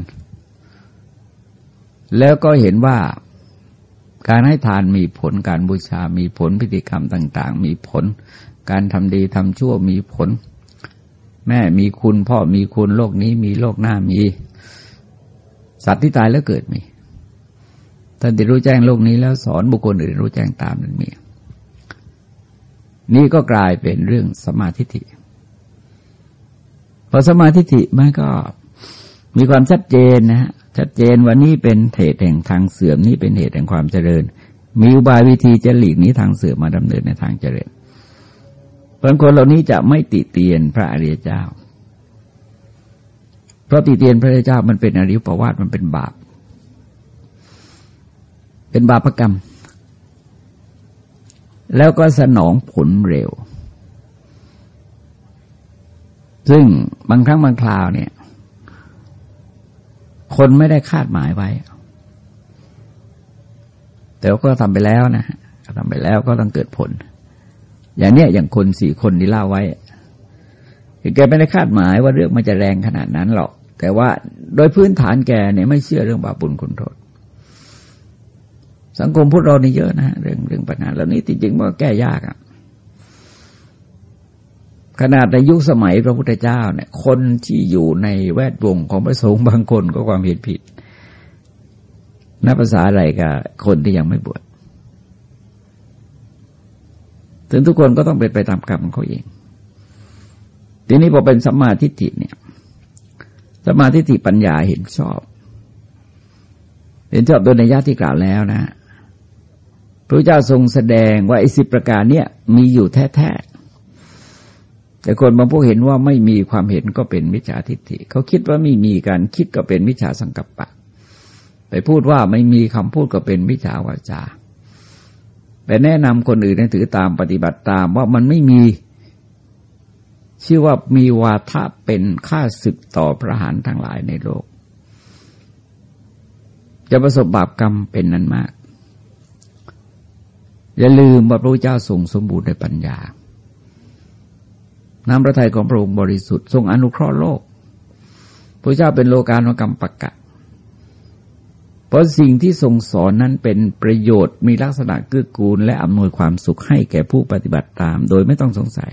แล้วก็เห็นว่าการให้ทานมีผลการบูชา มีผลพิธีกรรมต่าง ๆ มีผล การทำดีทำชั่วมีผล แม่มีคุณพ่อมีคุณโลกนี้มีโลกหน้ามี สัตว์ที่ตายแล้วเกิดมี ท่านที่รู้แจ้งโลกนี้แล้วสอนบุคคลอื่นรู้แจ้งตามนั้นมีนี่ก็กลายเป็นเรื่องสมาธิิพอสมาธิิมันก็มีความชัดเจนนะฮะชัดเจนว่านี่เป็นเหตุแห่งทางเสื่อมนี่เป็นเหตุแห่งความเจริญ มีอุบายวิธีจะหลีกนี้ทางเสื่อมมาดำเนินในทางเจริญบางคนเหล่านี้จะไม่ติเตียนพระอริยเจ้า เพราะติเตียนพระอริยเจ้ามันเป็นอริยประวัติมันเป็นบาป เป็นบาปกรรม แล้วก็สนองผลเร็ว ซึ่งบางครั้งบางคราวเนี่ย คนไม่ได้คาดหมายไว้ แต่ก็ทำไปแล้วนะทำไปแล้วก็ต้องเกิดผล อย่างเนี้ยอย่างคนสี่คนที่เล่าไว้แกไม่ได้คาดหมายว่าเรื่องมันจะแรงขนาดนั้นหรอก แต่ว่าโดยพื้นฐานแกเนี่ยไม่เชื่อเรื่องบาปบุญคุณโทษ สังคมพุทธเรานี่เยอะนะเรื่องเรื่องปัญหาเหล่านี้จริงๆมันแก้ยากอะ่ะขนาดในยุคสมัยพระพุทธเจ้าเนี่ย คนที่อยู่ในแวดวงของพระสงฆ์บางคนก็ความเห็นผิดนับภาษาอะไรกับคนที่ยังไม่บวชถึงทุกคนก็ต้องเป็นไปตามกรรมของเขาเอง ทีนี้พอเป็นสัมมาทิฏฐิเนี่ยสัมมาทิฏฐิปัญญาเห็นชอบ เห็นชอบโดยในญาติที่กล่าวแล้วนะ พระเจ้าทรงแสดงว่าไอ้สิบประการเนี่ยมีอยู่แท้ๆแต่คนบางพวกเห็นว่าไม่มีความเห็นก็เป็นมิจฉาทิฏฐิเขาคิดว่าไม่มีการคิดก็เป็นมิจฉาสังกัปปะ ไปพูดว่าไม่มีคำพูดก็เป็นมิจฉาวาจาไปแนะนำคนอื่นให้ถือตามปฏิบัติตามว่ามันไม่มีชื่อว่ามีวาทะเป็นค่าศึกต่อพระหารทั้งหลายในโลก จะประสบบาปกรรมเป็นนั้นมาก อย่าลืมว่าพระพุทธเจ้าทรงสมบูรณ์ในปัญญา น้ำพระทัยของพระองค์บริสุทธิ์ทรงอนุเคราะห์โลก พระเจ้าเป็นโลกาณกรรมปกะ เพราะสิ่งที่ทรงสอนนั้นเป็นประโยชน์มีลักษณะเกื้อกูล และอำนวยความสุขให้แก่ผู้ปฏิบัติตาม โดยไม่ต้องสงสัย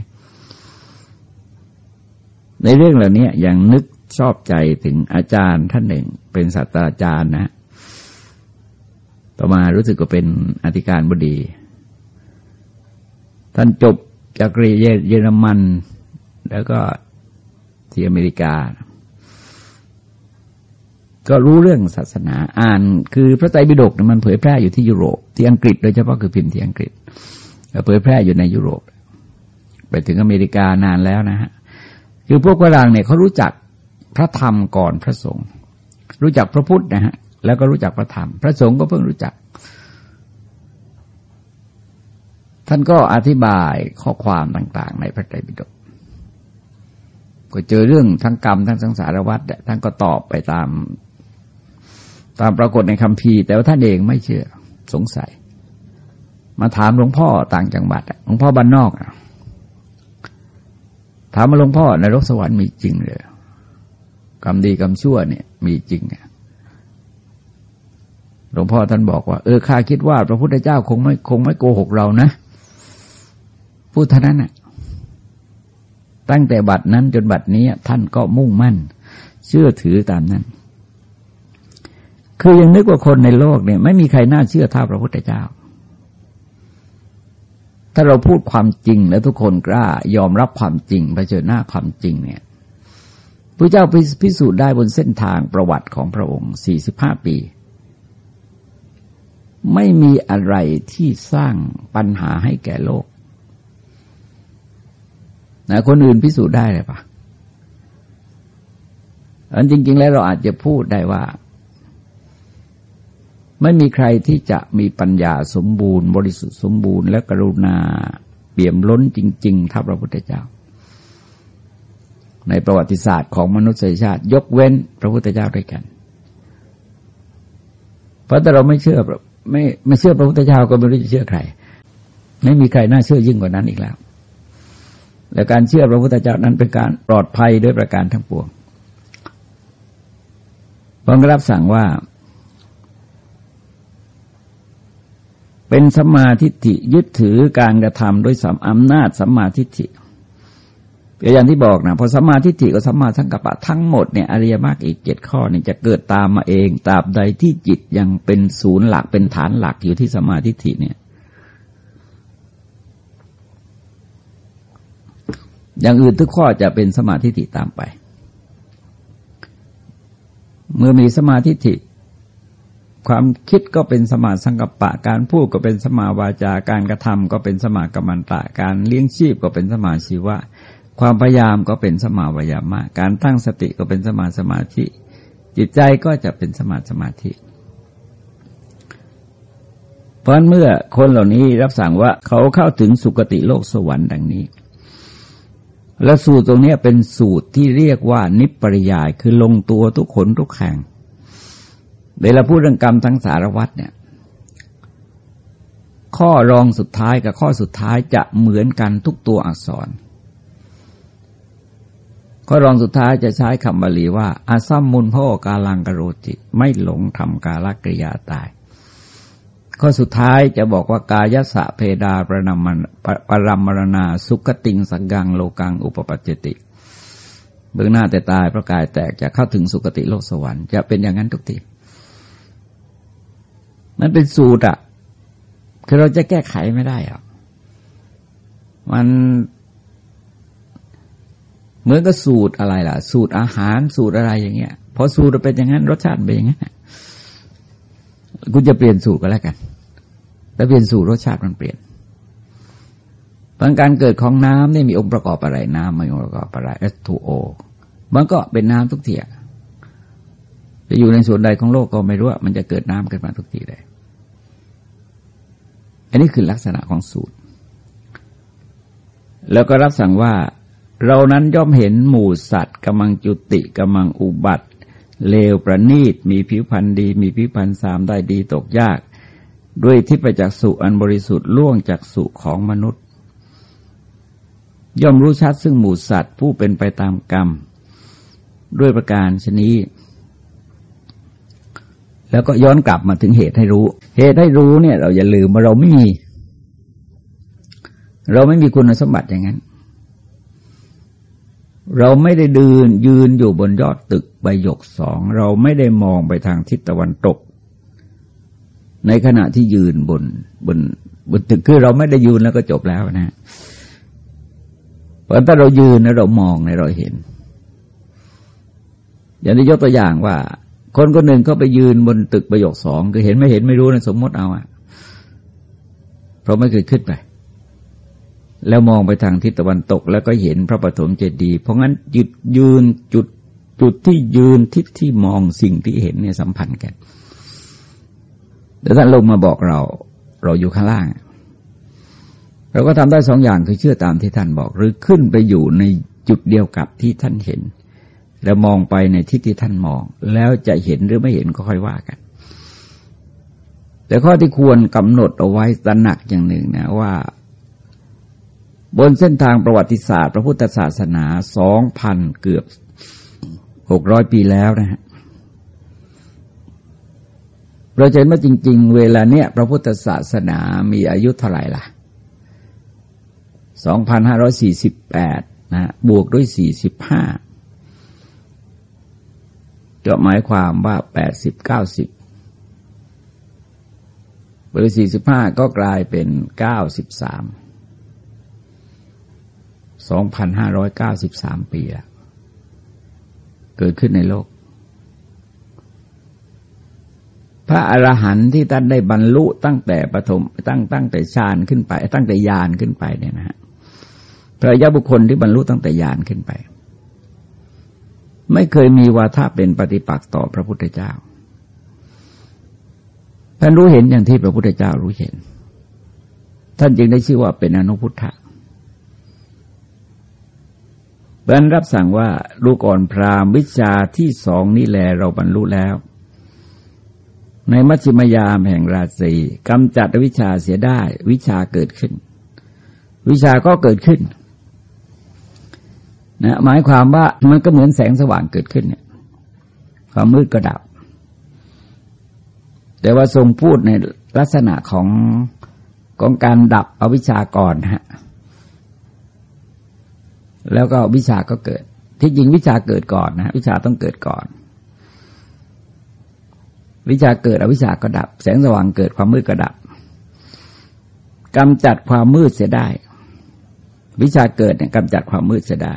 ในเรื่องเหล่านี้อย่างนึกชอบใจถึงอาจารย์ท่านหนึ่ง เป็นศาสตราจารย์นะ ต่อมารู้สึกว่าเป็นอธิการบดี ท่านจบจากเรียเยอรมัน แล้วก็ที่อเมริกา ก็รู้เรื่องศาสนาอ่าน คือพระไตรปิฎกมันเผยแพร่อยู่ที่ยุโรป ที่อังกฤษโดยเฉพาะคือพิมพ์ที่อังกฤษเผยแพร่อยู่ในยุโรป ไปถึงอเมริกานานแล้วนะฮะคือพวกฝรั่งเนี่ยเขารู้จักพระธรรมก่อนพระสงฆ์รู้จักพระพุทธนะฮะแล้วก็รู้จักพระธรรม พระสงฆ์ก็เพิ่งรู้จัก ท่านก็อธิบายข้อความต่างๆ ในพระไตรปิฎกก็เจอเรื่องทั้งกรรมทั้งสังสารวัฏท่านก็ตอบไปตาม ตามปรากฏในคำพีแต่ว่าท่านเองไม่เชื่อสงสัย มาถามหลวงพ่อต่างจังหวัดหลวงพ่อบ้านนอกถามมาหลวงพ่อนรกสวรรค์มีจริงเลยกรรมดีกรรมชั่วเนี่ย มีจริงหลวงพ่อท่านบอกว่า เออข้าคิดว่าพระพุทธเจ้าคงไม่คงไม่โกหกเรานะ พูดเท่านั้นน่ะตั้งแต่บัดนั้นจนบัดนี้ท่านก็มุ่งมั่น เชื่อถือตามนั้น คือยังนึกว่าคนในโลกเนี่ย ไม่มีใครน่าเชื่อเท่าพระพุทธเจ้า ถ้าเราพูดความจริงแล้วทุกคนกล้ายอมรับความจริงเผชิญหน้าความจริงเนี่ยพระเจ้าพิสูจน์ได้บนเส้นทางประวัติของพระองค์สี่สิบห้าปี ไม่มีอะไรที่สร้างปัญหาให้แก่โลก นะคนอื่นพิสูจน์ได้เลยปะอันจริง ๆ แล้วเราอาจจะพูดได้ว่า ไม่มีใครที่จะมีปัญญาสมบูรณ์ บริสุทธิ์สมบูรณ์ และกรุณาเปี่ยมล้นจริง ๆท่าพระพุทธเจ้า ในประวัติศาสตร์ของมนุษยชาติ ยกเว้นพระพุทธเจ้าด้วยกัน เพราะถ้าเราไม่เชื่อไม่ไม่เชื่อพระพุทธเจ้าก็ไม่รู้จะเชื่อใคร ไม่มีใครน่าเชื่อยิ่งกว่านั้นอีกแล้ว และการเชื่อพระพุทธเจ้านั้นเป็นการปลอดภัยด้วยประการทั้งปวงพระรับสั่งว่า เป็นสัมมาทิฏฐิยึดถือการกระทำด้วยสัมอำนาจสัมมาทิฏฐิอย่างที่บอกนะพอสัมมาทิฏฐิกับสัมมาสังกัปปะทั้งหมดเนี่ยอริยมรรคอีกเจ็ดข้อเนี่ยจะเกิดตามมาเองตราบใดที่จิตยังเป็นศูนย์หลักเป็นฐานหลักอยู่ที่สัมมาทิฏฐิเนี่ย อย่างอื่นทุกข้อจะเป็นสมาธิิตามไป เมื่อมีสมาธิิความคิดก็เป็นสมาสังกปะ การพูดก็เป็นสมาวาจาการกระทำก็เป็นสมากรรมันตะ การเลี้ยงชีพก็เป็นสมาชีวะ ความพยายามก็เป็นสมาวายามะ การตั้งสติก็เป็นสมาสมาธิ จิตใจก็จะเป็นสมาสมาธิ เพราะเมื่อคนเหล่านี้รับสั่งว่าเขาเข้าถึงสุคติโลกสวรรค์ดังนี้ และสูตรตรงนี้เป็นสูตรที่เรียกว่านิปริยายคือลงตัวทุกขนทุกแห่งเวลาพูดเรื่องกรรมทั้งสารวัตรเนี่ย ข้อรองสุดท้ายกับข้อสุดท้ายจะเหมือนกันทุกตัวอักษร ข้อรองสุดท้ายจะใช้คำบาลีว่าอาซัมมุนพ่อกาลังกโรจิ ไม่หลงทำกาลกริยาตาย ข้อสุดท้ายจะบอกว่ากายสะเพดาประนามปรามรณาสุขติงสังกังโลกังอุปปัจจติ เบื้องหน้าแต่ตายพระกายแตกจะเข้าถึงสุคติโลกสวรรค์จะเป็นอย่างนั้นทุกทีมันเป็นสูตรอะคือเราจะแก้ไขไม่ได้อะมันเหมือนกับสูตรอะไรล่ะ สูตรอาหารสูตรอะไรอย่างเงี้ยพอสูตรเป็นอย่างนั้นรสชาติเป็นอย่างนั้นคุณจะเปลี่ยนสูตรก็แล้วกัน แต่เปลี่ยนสูตรสชาติมันเปลี่ยนบางการเกิดของน้ำนี่ยมีองค์ประกอบอะไรน้ำมีองค์ประกอบอะไร H2O มันก็เป็นน้ำทุกทีจะอยู่ในส่วนใดของโลกก็ไม่รู้มันจะเกิดน้ำขึ้นมาทุกทีเลยอันนี้คือลักษณะของสูตร แล้วก็รับสั่งว่า เรานั้นย่อมเห็นหมู่สัตว์กำลังจุติกำลังอุบัติ เลวประณีต มีผิวพรรณดี มีผิวพรรณสามได้ดีตกยาก ด้วยที่ไปจากสุอันบริสุทธิ์ล่วงจากสุของมนุษย์ ย่อมรู้ชัดซึ่งหมู่สัตว์ผู้เป็นไปตามกรรม ด้วยประการชนี้ แล้วก็ย้อนกลับมาถึงเหตุให้รู้ เหตุให้รู้เนี่ย เราอย่าลืมว่าเราไม่มี เราไม่มีคุณสมบัติอย่างนั้น เราไม่ได้เดืนยืนอยู่บนยอดตึกใบหยกสอง เราไม่ได้มองไปทางทิศตะวันตก ในขณะที่ยืนบนบนบนตึกคือเราไม่ได้ยืนแล้วก็จบแล้วนะเพราะถ้าเรายืนแล้วเรามองในเราเห็น อย่างที่ยกตัวอย่างว่า คนคนหนึ่งเขาไปยืนบนตึกประโยคสองคือเห็นไม่เห็นไม่รู้นะสมมติเอาอะเพราะไม่เคยขึ้นไป แล้วมองไปทางทิศตะวันตก แล้วก็เห็นพระปฐมเจดีย์เพราะงั้นจุดยืนจุดจุดที่ยืนทิศที่มองสิ่งที่เห็นเนี่ยสัมพันธ์กัน แต่ท่านลงมาบอกเรา เราอยู่ข้างล่าง เราก็ทำได้สองอย่างคือเชื่อตามที่ท่านบอก หรือขึ้นไปอยู่ในจุดเดียวกับที่ท่านเห็น แล้วมองไปในทิศที่ท่านมอง แล้วจะเห็นหรือไม่เห็นก็ค่อยว่ากัน แต่ข้อที่ควรกำหนดเอาไว้ตระหนักอย่างหนึ่งนะว่าบนเส้นทางประวัติศาสตร์ พระพุทธศาสนาสองพันเกือบหกร้อยปีแล้วนะฮะ เราเห็นว่าจริง ๆ เวลาเนี้ยพระพุทธศาสนามีอายุเท่าไหร่ล่ะ 2,548 นะบวกด้วย 45 ก็หมายความว่า 80 90เบอร์45ก็กลายเป็น 93 2,593 ปีแล้ว เกิดขึ้นในโลก พระอรหันต์ที่ท่านได้บรรลุตั้งแต่ปฐมตั้งตั้งแต่ฌานขึ้นไป ตั้งแต่ญาณขึ้นไปเนี่ยนะฮะพระยาบุคคลที่บรรลุตั้งแต่ญาณขึ้นไป ไม่เคยมีวาทะเป็นปฏิปักษ์ต่อพระพุทธเจ้าท่านรู้เห็นอย่างที่พระพุทธเจ้ารู้เห็น ท่านจึงได้ชื่อว่าเป็นอนุพุทธะเพราะนั้นรับสั่งว่าลูกอ่อนพรามวิชาที่สองนี่แหละเราบรรลุแล้ว ในมัชฌิมยามแห่งราศีกำจัดวิชาเสียได้ วิชาเกิดขึ้น วิชาก็เกิดขึ้นนะหมายความว่ามันก็เหมือนแสงสว่างเกิดขึ้นเนี่ยความมืดก็ดับ แต่ว่าทรงพูดในลักษณะของของการดับอวิชาก่อนฮะแล้วก็วิชาก็เกิด ที่จริงวิชาเกิดก่อนนะวิชาต้องเกิดก่อน วิชาเกิดอวิชาก็ดับ แสงสว่างเกิดความมืดก็ดับกำจัดความมืดเสียได้ วิชาเกิดเนี่ยกำจัดความมืดเสียได้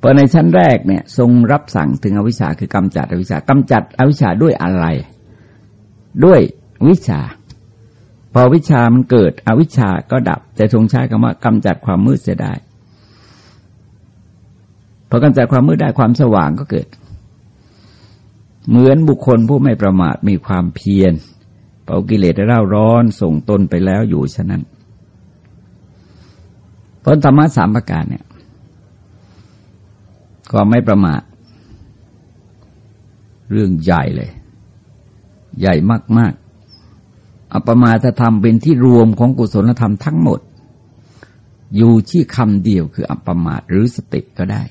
พอในชั้นแรกเนี่ย ทรงรับสั่งถึงอวิชาคือกำจัดอวิชากำจัดอวิชาด้วยอะไร ด้วยวิชา พอวิชามันเกิดอวิชาก็ดับ แต่ทรงใช้คำว่ากำจัดความมืดเสียได้พอกำจัดความมืดได้ความสว่างก็เกิด เหมือนบุคคลผู้ไม่ประมาทมีความเพียรเป่ากิเลสเร่าร้อนส่งตนไปแล้วอยู่ฉะนั้นเพราะธรรมะสามประการเนี่ยความไม่ประมาทเรื่องใหญ่เลย ใหญ่มาก ๆอัปมาจะทำเป็นที่รวมของกุศลธรรมทั้งหมด อยู่ที่คำเดียวคืออัปมาทหรือสติก็ได้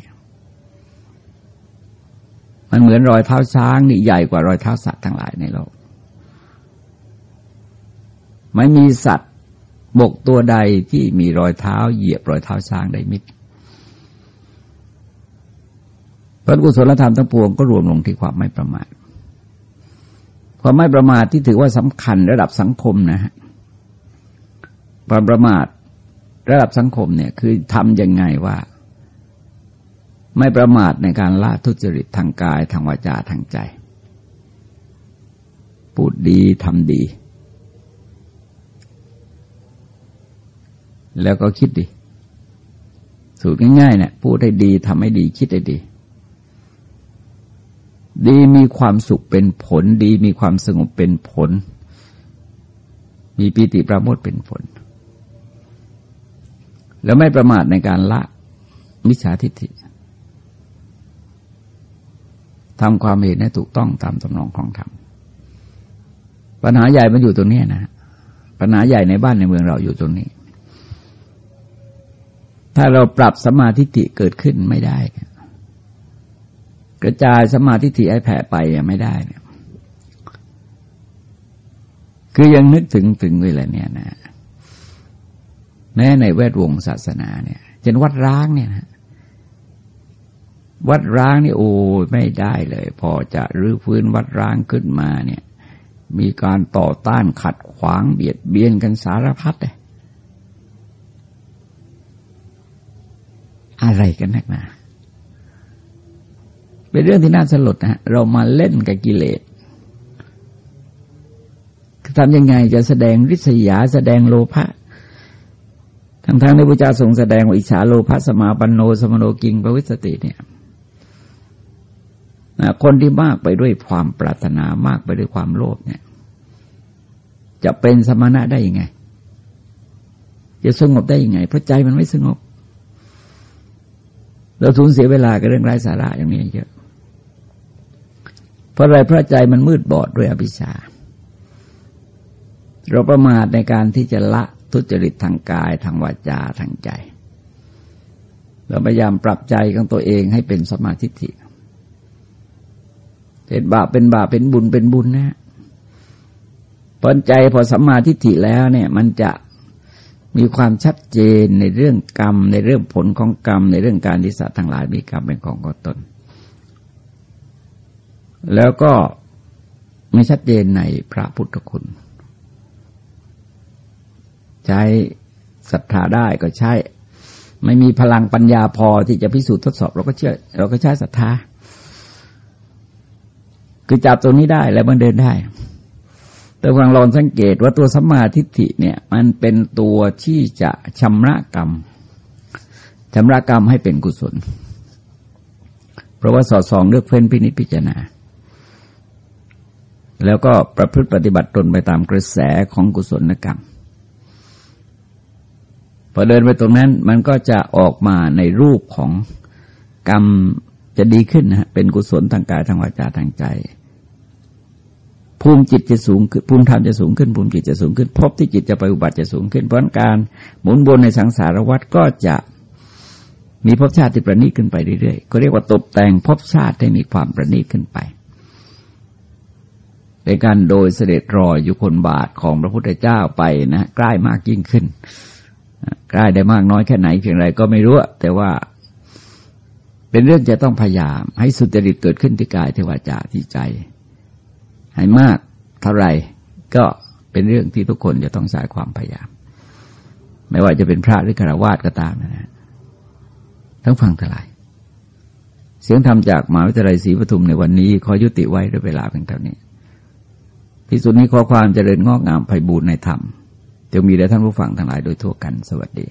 มันเหมือนรอยเท้าช้างนี่ใหญ่กว่ารอยเท้าสัตว์ทั้งหลายในโลก ไม่มีสัตว์บกตัวใดที่มีรอยเท้าเหยียบรอยเท้าช้างได้มิดพระกุศลธรรมทั้งปวงก็รวมลงที่ความไม่ประมาท ความไม่ประมาทที่ถือว่าสำคัญระดับสังคมนะฮะ ความประมาทระดับสังคมเนี่ยคือทำยังไงว่า ไม่ประมาทในการละทุจริตทางกายทางวาจาทางใจ พูดดีทำดี แล้วก็คิดดีสูตรง่ายๆเนี่ยพูดให้ดีทำให้ดีคิดให้ดี ดีมีความสุขเป็นผล ดีมีความสงบเป็นผล มีปีติประโมทเป็นผล แล้วไม่ประมาทในการละมิจฉาทิฏฐิ ทำความเห็นให้ถูกต้องตามตำนองของธรรมปัญหาใหญ่มันอยู่ตรงนี้นะปัญหาใหญ่ในบ้านในเมืองเราอยู่ตรงนี้ ถ้าเราปรับสมาธิิเกิดขึ้นไม่ได้ กระจายสมาธิิให้แผ่ไปไม่ได้เนี่ยคือยังนึกถึงถึงเวลาเนี่ยนะแม้ในแวดวงศาสนาเนี่ยเช่นวัดร้างเนี่ยนะ วัดร้างนี่โอ้ไม่ได้เลย พอจะรื้อฟื้นวัดร้างขึ้นมาเนี่ย มีการต่อต้านขัดขวางเบียดเบียนกันสารพัดเลยอะไรกันนักหนาเป็นเรื่องที่น่าสลดนะเรามาเล่นกับกิเลสทำยังไงจะแสดงริษยาแสดงโลภะทั้งทางในพระเจ้าทรงแสดงว่าอิจฉาโลภะสมาปันโนสมโนกิงปวิสติเนี่ย คนที่มากไปด้วยความปรารถนามากไปด้วยความโลภเนี่ย จะเป็นสมณะได้ยังไง จะสงบได้ยังไง เพราะใจมันไม่สงบ เราสูญเสียเวลากับเรื่องไร้สาระอย่างนี้เยอะเพราะอะไรเพราะใจมันมืดบอดด้วยอภิชาเราประมาทในการที่จะละทุจริตทางกายทางวาจาทางใจ เราพยายามปรับใจของตัวเองให้เป็นสมาธิิ เป็นบาปเป็นบาปเป็นบุญเป็นบุญนะพอใจพอสัมมาทิฏฐิแล้วเนี่ยมันจะมีความชัดเจนในเรื่องกรรม ในเรื่องผลของกรรม ในเรื่องการที่สัตว์ทั้งหลายมีกรรมเป็นของของตน แล้วก็ไม่ชัดเจนในพระพุทธคุณ ใช้ศรัทธาได้ก็ใช้ ไม่มีพลังปัญญาพอที่จะพิสูจน์ทดสอบ เราก็เชื่อ เราก็ใช้ศรัทธา คือจับตรงนี้ได้แล้วมันเดินได้ แต่ฟังลองสังเกตว่าตัวสัมมาทิฏฐิเนี่ยมันเป็นตัวที่จะชำระกรรมชำระกรรมให้เป็นกุศล เพราะว่าสอดส่องเลือกเฟ้นพินิจพิจารณา แล้วก็ประพฤติปฏิบัติตนไปตามกระแสของกุศลกรรมพอเดินไปตรงนั้นมันก็จะออกมาในรูปของกรรม จะดีขึ้นนะฮะเป็นกุศลทางกายทางวาจาทางใจ ภูมิจิตจะสูงขึ้นภูมิธรรมจะสูงขึ้นภูมิจิตจะสูงขึ้นพบที่จิตจะไปอุบัติจะสูงขึ้น เพราะการหมุนวนในสังสารวัฏก็จะมีภพชาติที่ประณีตขึ้นไปเรื่อยๆก็เรียกว่าตกแต่งภพชาติให้มีความประณีตขึ้นไปเป็นการโดยเสด็จรอยอยู่คนบาทของพระพุทธเจ้าไปนะใกล้มากยิ่งขึ้นใกล้ได้มากน้อยแค่ไหนเพียงไรก็ไม่รู้แต่ว่า เป็นเรื่องจะต้องพยายาม ให้สุจริตเกิดขึ้นที่กายที่วาจาที่ใจ ให้มากเท่าไหร่ก็เป็นเรื่องที่ทุกคนจะต้องใช้ความพยายาม ไม่ว่าจะเป็นพระหรือฆราวาสก็ตามนะทั้งฟังทลาย เสียงธรรมจากมหาวิทยาลัยศรีปทุมในวันนี้ ขอยุติไว้ด้วยเวลาเพียงเท่านี้ที่สุดนี้ขอความเจริญงอกงามไพบูรณ์ในธรรมจะมีแด่ท่านผู้ฟังทั้งหลายโดยทั่วกันสวัสดี